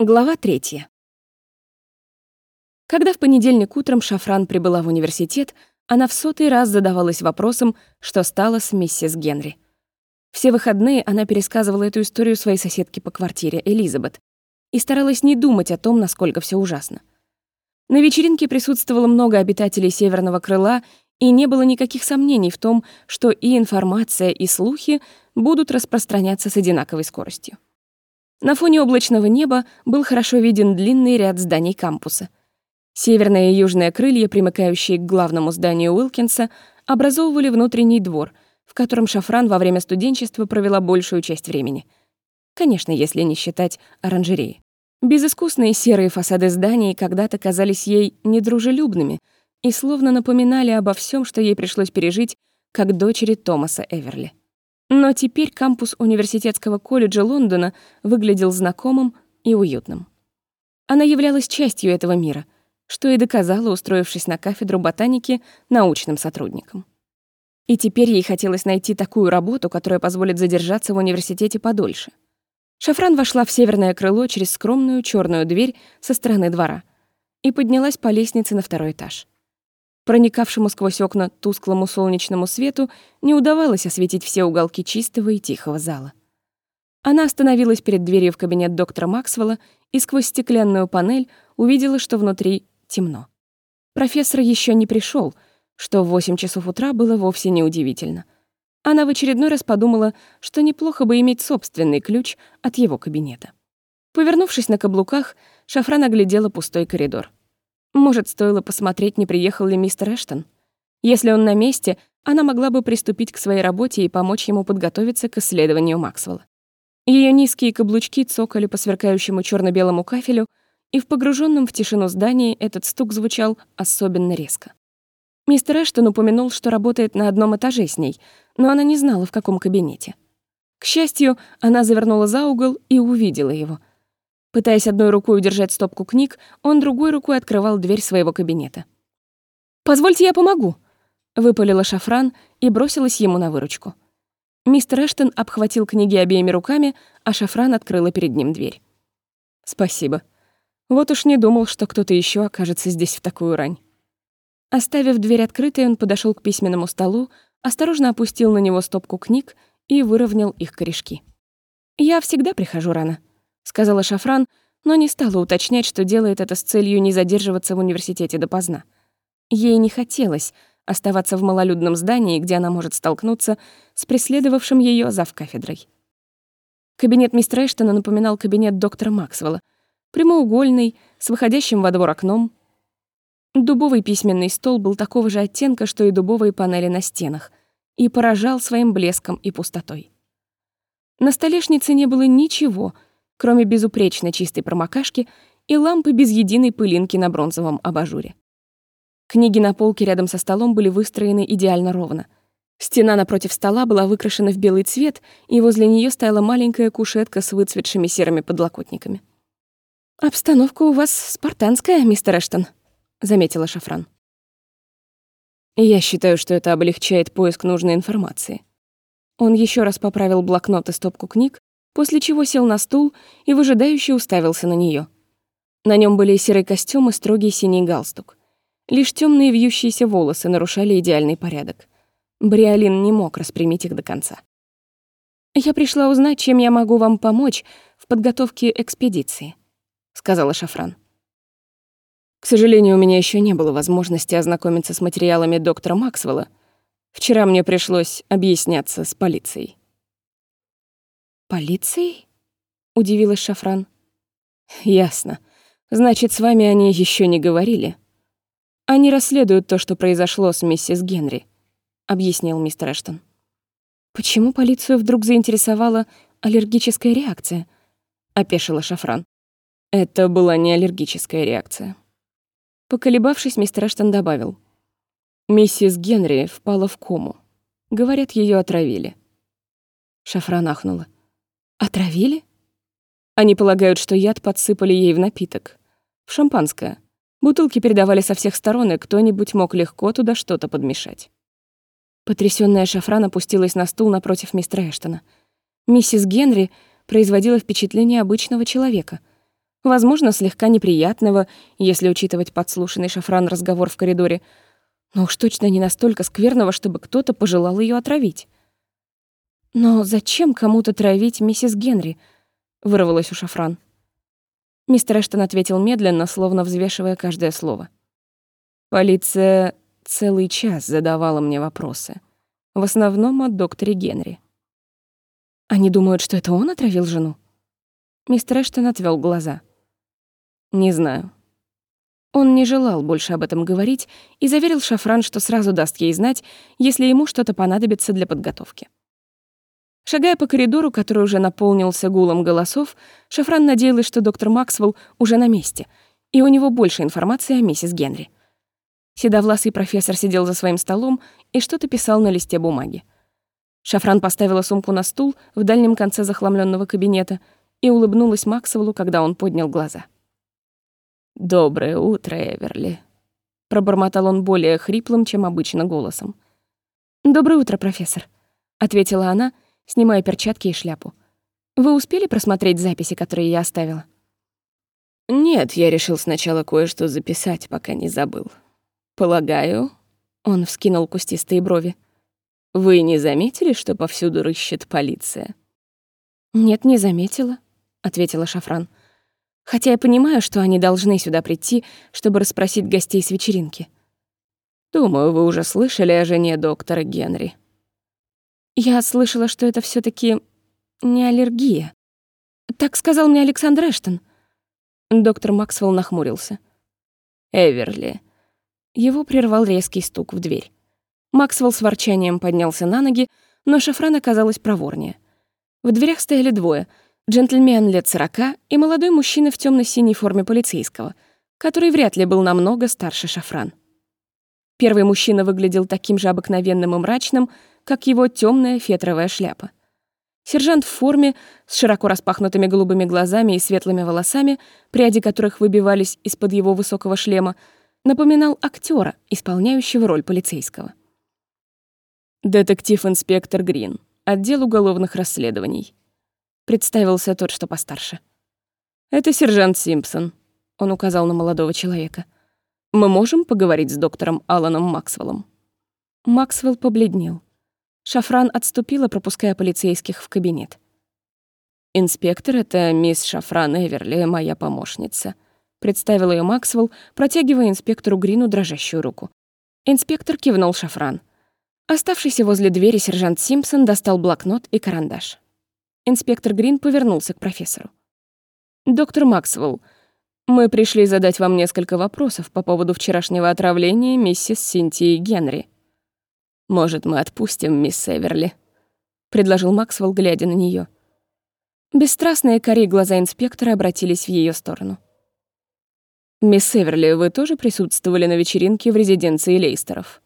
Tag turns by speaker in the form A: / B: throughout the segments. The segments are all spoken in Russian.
A: Глава третья. Когда в понедельник утром Шафран прибыла в университет, она в сотый раз задавалась вопросом, что стало с миссис Генри. Все выходные она пересказывала эту историю своей соседке по квартире, Элизабет, и старалась не думать о том, насколько все ужасно. На вечеринке присутствовало много обитателей Северного крыла, и не было никаких сомнений в том, что и информация, и слухи будут распространяться с одинаковой скоростью. На фоне облачного неба был хорошо виден длинный ряд зданий кампуса. Северное и южное крылья, примыкающие к главному зданию Уилкинса, образовывали внутренний двор, в котором Шафран во время студенчества провела большую часть времени. Конечно, если не считать оранжереи. Безыскусные серые фасады зданий когда-то казались ей недружелюбными и словно напоминали обо всем, что ей пришлось пережить как дочери Томаса Эверли. Но теперь кампус университетского колледжа Лондона выглядел знакомым и уютным. Она являлась частью этого мира, что и доказала, устроившись на кафедру ботаники научным сотрудником. И теперь ей хотелось найти такую работу, которая позволит задержаться в университете подольше. Шафран вошла в северное крыло через скромную черную дверь со стороны двора и поднялась по лестнице на второй этаж. Проникавшему сквозь окна тусклому солнечному свету не удавалось осветить все уголки чистого и тихого зала. Она остановилась перед дверью в кабинет доктора Максвелла и сквозь стеклянную панель увидела, что внутри темно. Профессор еще не пришел, что в 8 часов утра было вовсе не удивительно. Она в очередной раз подумала, что неплохо бы иметь собственный ключ от его кабинета. Повернувшись на каблуках, Шафран оглядела пустой коридор. Может, стоило посмотреть, не приехал ли мистер Эштон? Если он на месте, она могла бы приступить к своей работе и помочь ему подготовиться к исследованию Максвелла. Ее низкие каблучки цокали по сверкающему черно белому кафелю, и в погруженном в тишину здании этот стук звучал особенно резко. Мистер Эштон упомянул, что работает на одном этаже с ней, но она не знала, в каком кабинете. К счастью, она завернула за угол и увидела его — Пытаясь одной рукой удержать стопку книг, он другой рукой открывал дверь своего кабинета. «Позвольте, я помогу», — выпалила шафран и бросилась ему на выручку. Мистер Эштон обхватил книги обеими руками, а шафран открыла перед ним дверь. «Спасибо. Вот уж не думал, что кто-то еще окажется здесь в такую рань». Оставив дверь открытой, он подошел к письменному столу, осторожно опустил на него стопку книг и выровнял их корешки. «Я всегда прихожу рано», сказала Шафран, но не стала уточнять, что делает это с целью не задерживаться в университете допоздна. Ей не хотелось оставаться в малолюдном здании, где она может столкнуться с преследовавшим её завкафедрой. Кабинет мистера Эштона напоминал кабинет доктора Максвелла, прямоугольный, с выходящим во двор окном. Дубовый письменный стол был такого же оттенка, что и дубовые панели на стенах, и поражал своим блеском и пустотой. На столешнице не было ничего — кроме безупречно чистой промокашки и лампы без единой пылинки на бронзовом абажуре. Книги на полке рядом со столом были выстроены идеально ровно. Стена напротив стола была выкрашена в белый цвет, и возле нее стояла маленькая кушетка с выцветшими серыми подлокотниками. «Обстановка у вас спартанская, мистер Эштон», — заметила Шафран. «Я считаю, что это облегчает поиск нужной информации». Он еще раз поправил блокнот и стопку книг, после чего сел на стул и выжидающе уставился на нее. На нем были серый костюм и строгий синий галстук. Лишь темные вьющиеся волосы нарушали идеальный порядок. Бриолин не мог распрямить их до конца. «Я пришла узнать, чем я могу вам помочь в подготовке экспедиции», — сказала Шафран. «К сожалению, у меня еще не было возможности ознакомиться с материалами доктора Максвелла. Вчера мне пришлось объясняться с полицией».
B: «Полицией?» — удивилась Шафран.
A: «Ясно. Значит, с вами они еще не говорили. Они расследуют то, что произошло с миссис Генри», — объяснил мистер Эштон.
B: «Почему полицию вдруг заинтересовала аллергическая реакция?» — опешила Шафран.
A: Это была не аллергическая реакция. Поколебавшись, мистер Эштон добавил. «Миссис Генри впала в кому. Говорят, ее отравили».
B: Шафран ахнула. Отравили?
A: Они полагают, что яд подсыпали ей в напиток. В шампанское. Бутылки передавали со всех сторон, и кто-нибудь мог легко туда что-то подмешать.
B: Потрясённая Шафран опустилась на стул напротив мистера Эштона. Миссис Генри производила впечатление обычного человека.
A: Возможно, слегка неприятного, если учитывать подслушанный шафран разговор в коридоре, но уж точно не настолько скверного, чтобы кто-то пожелал ее отравить. «Но зачем кому-то травить миссис Генри?» — вырвалось у шафран. Мистер Эштон ответил медленно, словно взвешивая каждое слово. «Полиция целый час задавала мне вопросы. В основном о докторе Генри. Они думают, что это он отравил жену? Мистер Эштон отвел глаза. Не знаю. Он не желал больше об этом говорить и заверил Шафран, что сразу даст ей знать, если ему что-то понадобится для подготовки. Шагая по коридору, который уже наполнился гулом голосов, Шафран надеялась, что доктор Максвелл уже на месте, и у него больше информации о миссис Генри. Седовласый профессор сидел за своим столом и что-то писал на листе бумаги. Шафран поставила сумку на стул в дальнем конце захламленного кабинета и улыбнулась Максвеллу, когда он поднял глаза. «Доброе утро, Эверли», — пробормотал он более хриплым, чем обычно голосом. «Доброе утро, профессор», — ответила она, снимая перчатки и шляпу. «Вы успели просмотреть записи, которые я оставила?»
B: «Нет, я решил сначала кое-что записать, пока не забыл», «Полагаю...» — он вскинул кустистые брови. «Вы не заметили, что повсюду рыщет полиция?»
A: «Нет, не заметила», — ответила Шафран. «Хотя я понимаю, что они должны сюда прийти, чтобы расспросить гостей с вечеринки».
B: «Думаю, вы уже слышали о жене доктора Генри».
A: «Я слышала, что это все таки не аллергия. Так сказал мне Александр Эштон». Доктор Максвелл нахмурился.
B: «Эверли,
A: его прервал резкий стук в дверь. Максвелл с ворчанием поднялся на ноги, но Шафран оказалась проворнее. В дверях стояли двое — джентльмен лет сорока и молодой мужчина в темно синей форме полицейского, который вряд ли был намного старше Шафран. Первый мужчина выглядел таким же обыкновенным и мрачным, как его темная фетровая шляпа. Сержант в форме, с широко распахнутыми голубыми глазами и светлыми волосами, пряди которых выбивались из-под его высокого шлема, напоминал актера, исполняющего роль полицейского.
B: «Детектив-инспектор Грин, отдел уголовных расследований», — представился тот, что постарше. «Это сержант Симпсон», — он указал на молодого человека. «Мы можем поговорить с доктором Аланом Максвеллом?»
A: Максвелл побледнел. Шафран отступила, пропуская полицейских в кабинет.
B: «Инспектор — это мисс Шафран Эверли, моя помощница», Представил ее Максвелл, протягивая инспектору Грину дрожащую руку.
A: Инспектор кивнул шафран. Оставшийся возле двери сержант Симпсон достал блокнот и карандаш. Инспектор Грин повернулся к профессору.
B: «Доктор Максвелл, мы пришли задать вам несколько вопросов по поводу вчерашнего отравления миссис Синтии Генри. Может, мы отпустим мисс Эверли?» — предложил Максвелл, глядя на нее.
A: Бесстрастные кори глаза инспектора обратились в ее сторону.
B: «Мисс Эверли, вы тоже присутствовали на вечеринке в резиденции Лейстеров?»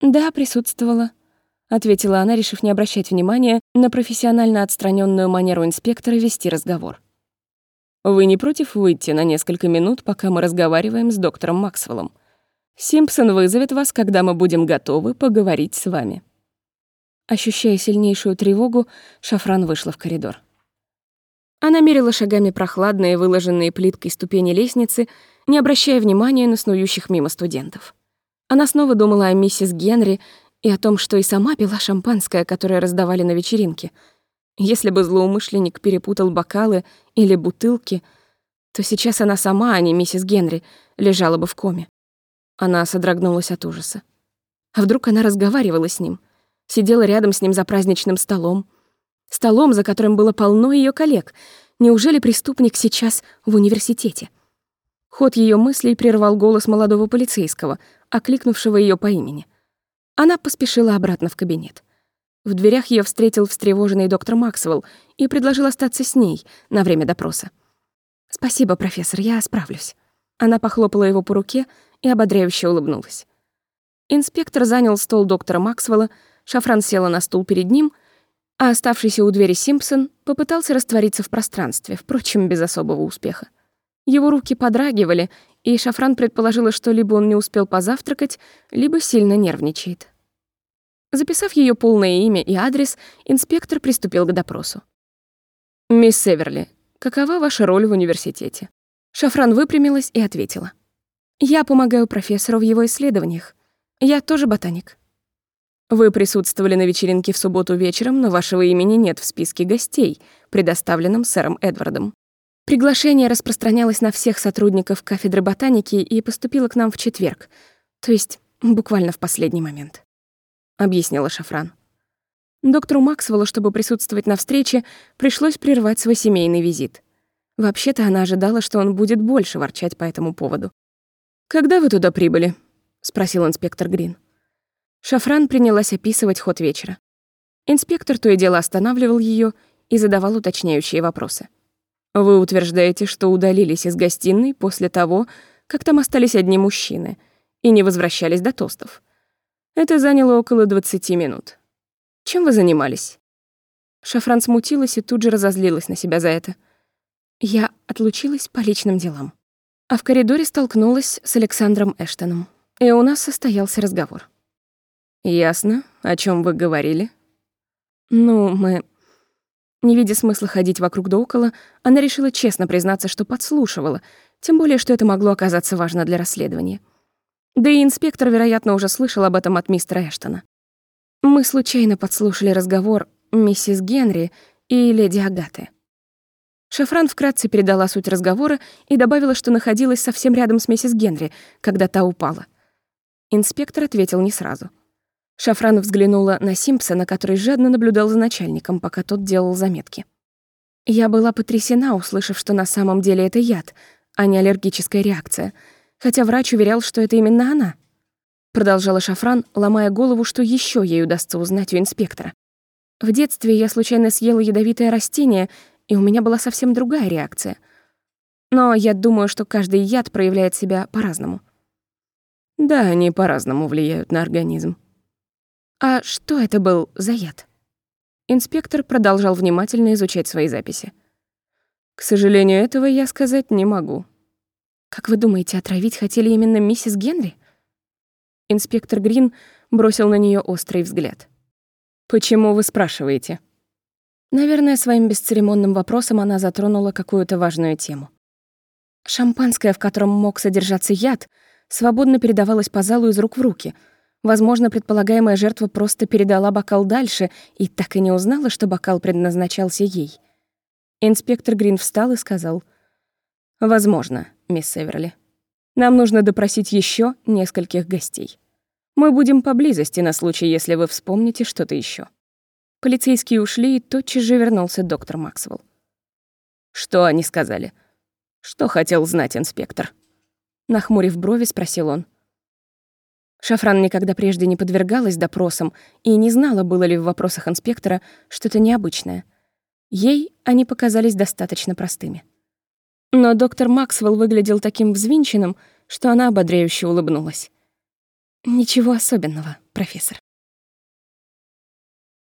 A: «Да, присутствовала», — ответила она, решив не обращать внимания на профессионально отстраненную манеру инспектора вести разговор.
B: «Вы не против выйти на несколько минут, пока мы разговариваем с доктором Максвеллом? Симпсон вызовет вас, когда мы будем готовы поговорить с вами».
A: Ощущая сильнейшую тревогу, Шафран вышла в коридор. Она мерила шагами прохладные, выложенные плиткой ступени лестницы, не обращая внимания на снующих мимо студентов. Она снова думала о миссис Генри и о том, что и сама пила шампанское, которое раздавали на вечеринке. Если бы злоумышленник перепутал бокалы или бутылки, то сейчас она сама, а не миссис Генри, лежала бы в коме. Она содрогнулась от ужаса. А вдруг она разговаривала с ним, сидела рядом с ним за праздничным столом, Столом, за которым было полно ее коллег. Неужели преступник сейчас в университете? Ход ее мыслей прервал голос молодого полицейского, окликнувшего ее по имени. Она поспешила обратно в кабинет. В дверях ее встретил встревоженный доктор Максвелл и предложил остаться с ней на время допроса. «Спасибо, профессор, я справлюсь». Она похлопала его по руке и ободряюще улыбнулась. Инспектор занял стол доктора Максвелла, Шафран села на стул перед ним — а оставшийся у двери Симпсон попытался раствориться в пространстве, впрочем, без особого успеха. Его руки подрагивали, и Шафран предположила, что либо он не успел позавтракать, либо сильно нервничает. Записав ее полное имя и адрес, инспектор приступил к допросу.
B: «Мисс Северли,
A: какова ваша роль в университете?» Шафран выпрямилась и ответила. «Я помогаю профессору в его исследованиях. Я тоже ботаник». «Вы присутствовали на вечеринке в субботу вечером, но вашего имени нет в списке гостей, предоставленном сэром Эдвардом. Приглашение распространялось на всех сотрудников кафедры ботаники и поступило к нам в четверг, то есть буквально в последний момент», — объяснила Шафран. Доктору Максвеллу, чтобы присутствовать на встрече, пришлось прервать свой семейный визит. Вообще-то она ожидала, что он будет больше ворчать по этому поводу. «Когда вы туда прибыли?» — спросил инспектор Грин. Шафран принялась описывать ход вечера. Инспектор то и дело останавливал ее и задавал уточняющие вопросы. «Вы утверждаете, что удалились из гостиной после того, как там остались одни мужчины и не возвращались до тостов. Это заняло около 20 минут. Чем вы занимались?» Шафран смутилась и тут же разозлилась на себя за это. Я отлучилась по личным делам. А в коридоре столкнулась с Александром Эштоном. И у нас состоялся разговор. «Ясно. О чем вы говорили?» «Ну, мы...» Не видя смысла ходить вокруг да около, она решила честно признаться, что подслушивала, тем более, что это могло оказаться важно для расследования. Да и инспектор, вероятно, уже слышал об этом от мистера Эштона. Мы случайно подслушали разговор миссис Генри и леди Агаты. Шафран вкратце передала суть разговора и добавила, что находилась совсем рядом с миссис Генри, когда та упала. Инспектор ответил не сразу. Шафран взглянула на Симпсона, который жадно наблюдал за начальником, пока тот делал заметки. Я была потрясена, услышав, что на самом деле это яд, а не аллергическая реакция, хотя врач уверял, что это именно она — продолжала Шафран, ломая голову, что еще ей удастся узнать у инспектора. В детстве я случайно съела ядовитое растение, и у меня была совсем другая реакция. Но я думаю, что каждый яд проявляет себя по-разному. Да, они по-разному влияют на организм. А что это был за яд? Инспектор продолжал внимательно изучать свои записи. К сожалению, этого я сказать не могу. Как вы думаете, отравить хотели именно миссис Генри? Инспектор Грин бросил на нее острый взгляд. «Почему вы спрашиваете?» Наверное, своим бесцеремонным вопросом она затронула какую-то важную тему. Шампанское, в котором мог содержаться яд, свободно передавалось по залу из рук в руки. Возможно, предполагаемая жертва просто передала бокал дальше и так и не узнала, что бокал предназначался ей. Инспектор Грин встал и сказал, «Возможно, мисс Северли». Нам нужно допросить еще нескольких гостей. Мы будем поблизости на случай, если вы вспомните что-то еще. Полицейские ушли, и тотчас же вернулся доктор Максвелл. Что они сказали? Что хотел знать инспектор? Нахмурив брови, спросил он. Шафран никогда прежде не подвергалась допросам и не знала, было ли в вопросах инспектора что-то необычное. Ей они показались достаточно простыми. Но доктор Максвелл выглядел таким взвинченным, что она ободряюще улыбнулась. «Ничего особенного, профессор».